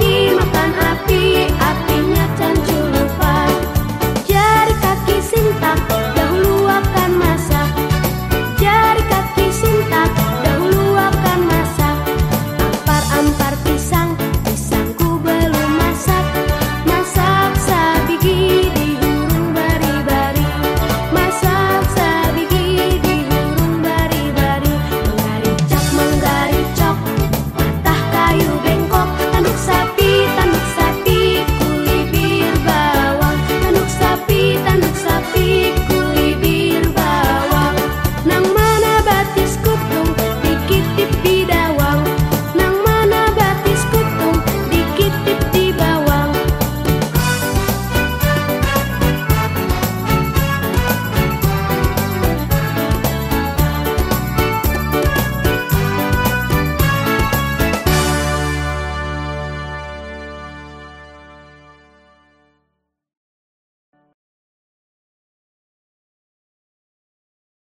dimakan api.